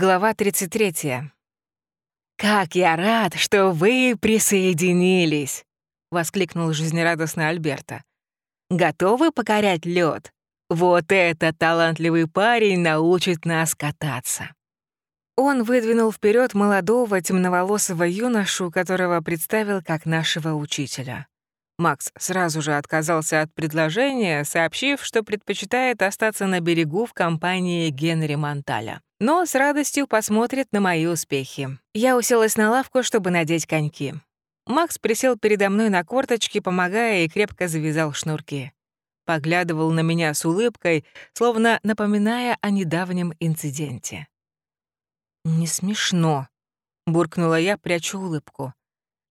Глава 33. «Как я рад, что вы присоединились!» — воскликнул жизнерадостно Альберта. «Готовы покорять лед? Вот этот талантливый парень научит нас кататься!» Он выдвинул вперед молодого темноволосого юношу, которого представил как нашего учителя. Макс сразу же отказался от предложения, сообщив, что предпочитает остаться на берегу в компании Генри Монталя. Но с радостью посмотрит на мои успехи. Я уселась на лавку, чтобы надеть коньки. Макс присел передо мной на корточки, помогая, и крепко завязал шнурки. Поглядывал на меня с улыбкой, словно напоминая о недавнем инциденте. «Не смешно», — буркнула я, прячу улыбку.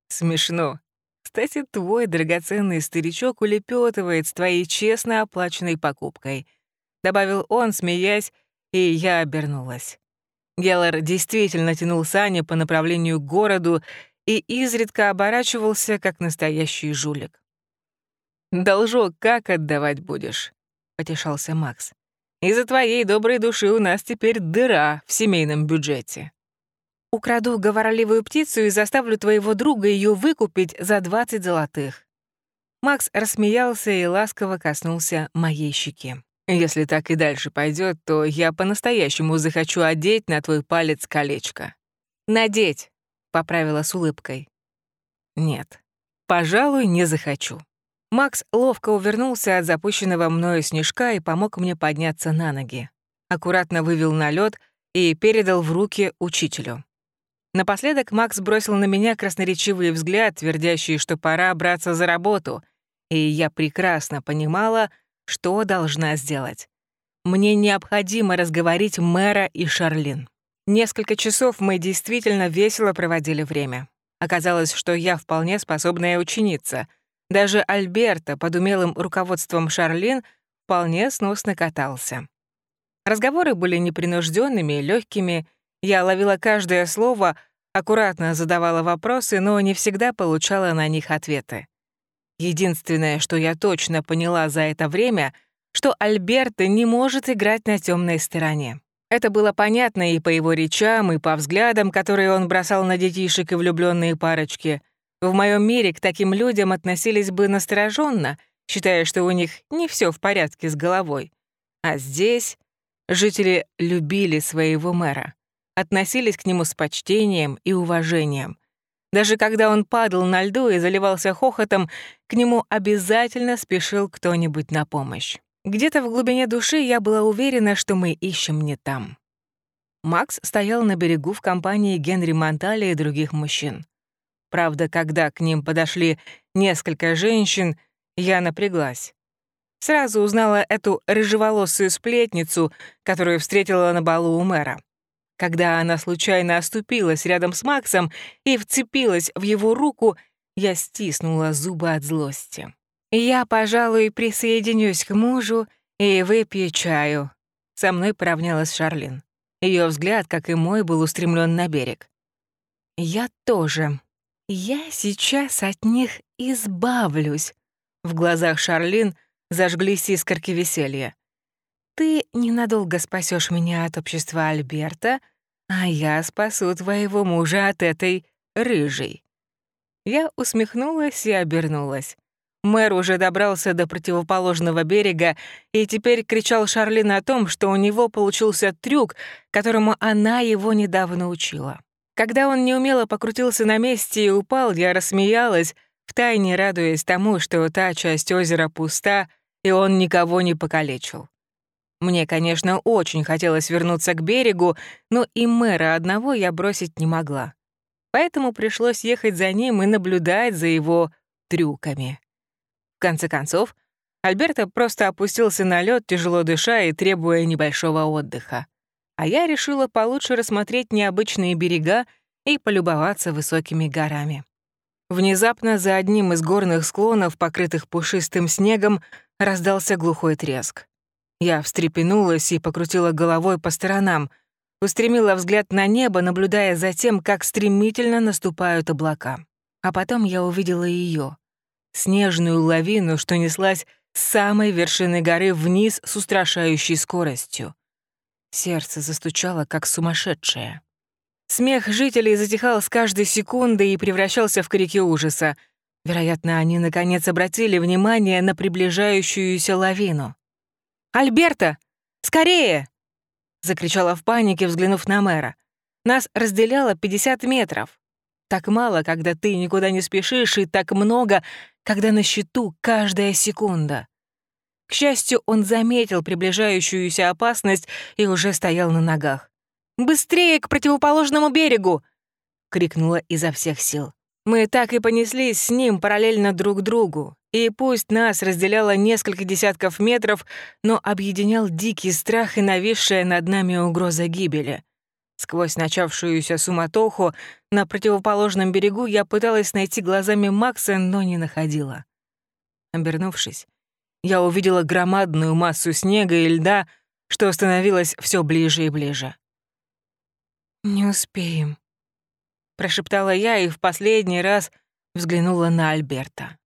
«Смешно. Кстати, твой драгоценный старичок улепетывает с твоей честно оплаченной покупкой», — добавил он, смеясь, и я обернулась. Геллар действительно тянул сани по направлению к городу и изредка оборачивался, как настоящий жулик. «Должок как отдавать будешь?» — потешался Макс. Из-за твоей доброй души у нас теперь дыра в семейном бюджете. Украду говорливую птицу и заставлю твоего друга ее выкупить за 20 золотых. Макс рассмеялся и ласково коснулся моей щеки. Если так и дальше пойдет, то я по-настоящему захочу одеть на твой палец колечко. Надеть, поправила с улыбкой. Нет, пожалуй, не захочу. Макс ловко увернулся от запущенного мною снежка и помог мне подняться на ноги. Аккуратно вывел на лед и передал в руки учителю. Напоследок Макс бросил на меня красноречивый взгляд, твердящий, что пора браться за работу, и я прекрасно понимала, что должна сделать. Мне необходимо разговорить мэра и Шарлин. Несколько часов мы действительно весело проводили время. Оказалось, что я вполне способная ученица — даже Альберта под умелым руководством Шарлин вполне сносно катался. Разговоры были непринужденными, легкими. Я ловила каждое слово, аккуратно задавала вопросы, но не всегда получала на них ответы. Единственное, что я точно поняла за это время, что Альберта не может играть на темной стороне. Это было понятно и по его речам, и по взглядам, которые он бросал на детишек и влюбленные парочки — в моем мире к таким людям относились бы настороженно, считая, что у них не все в порядке с головой. А здесь жители любили своего мэра, относились к нему с почтением и уважением. Даже когда он падал на льду и заливался хохотом, к нему обязательно спешил кто-нибудь на помощь. Где-то в глубине души я была уверена, что мы ищем не там. Макс стоял на берегу в компании Генри Монталя и других мужчин. Правда, когда к ним подошли несколько женщин, я напряглась. Сразу узнала эту рыжеволосую сплетницу, которую встретила на балу у мэра. Когда она случайно оступилась рядом с Максом и вцепилась в его руку, я стиснула зубы от злости. «Я, пожалуй, присоединюсь к мужу и выпью чаю», — со мной поравнялась Шарлин. Ее взгляд, как и мой, был устремлен на берег. «Я тоже», «Я сейчас от них избавлюсь», — в глазах Шарлин зажглись искорки веселья. «Ты ненадолго спасешь меня от общества Альберта, а я спасу твоего мужа от этой рыжей». Я усмехнулась и обернулась. Мэр уже добрался до противоположного берега и теперь кричал Шарлин о том, что у него получился трюк, которому она его недавно учила. Когда он неумело покрутился на месте и упал, я рассмеялась, втайне радуясь тому, что та часть озера пуста, и он никого не покалечил. Мне, конечно, очень хотелось вернуться к берегу, но и мэра одного я бросить не могла. Поэтому пришлось ехать за ним и наблюдать за его трюками. В конце концов, Альберто просто опустился на лед, тяжело дыша и требуя небольшого отдыха а я решила получше рассмотреть необычные берега и полюбоваться высокими горами. Внезапно за одним из горных склонов, покрытых пушистым снегом, раздался глухой треск. Я встрепенулась и покрутила головой по сторонам, устремила взгляд на небо, наблюдая за тем, как стремительно наступают облака. А потом я увидела ее, снежную лавину, что неслась с самой вершины горы вниз с устрашающей скоростью. Сердце застучало, как сумасшедшее. Смех жителей затихал с каждой секундой и превращался в крики ужаса. Вероятно, они наконец обратили внимание на приближающуюся лавину. «Альберта! Скорее!» — закричала в панике, взглянув на мэра. «Нас разделяло 50 метров. Так мало, когда ты никуда не спешишь, и так много, когда на счету каждая секунда». К счастью, он заметил приближающуюся опасность и уже стоял на ногах. «Быстрее к противоположному берегу!» — крикнула изо всех сил. Мы так и понеслись с ним параллельно друг другу, и пусть нас разделяло несколько десятков метров, но объединял дикий страх и нависшая над нами угроза гибели. Сквозь начавшуюся суматоху на противоположном берегу я пыталась найти глазами Макса, но не находила. Обернувшись, я увидела громадную массу снега и льда, что становилось все ближе и ближе. «Не успеем», — прошептала я и в последний раз взглянула на Альберта.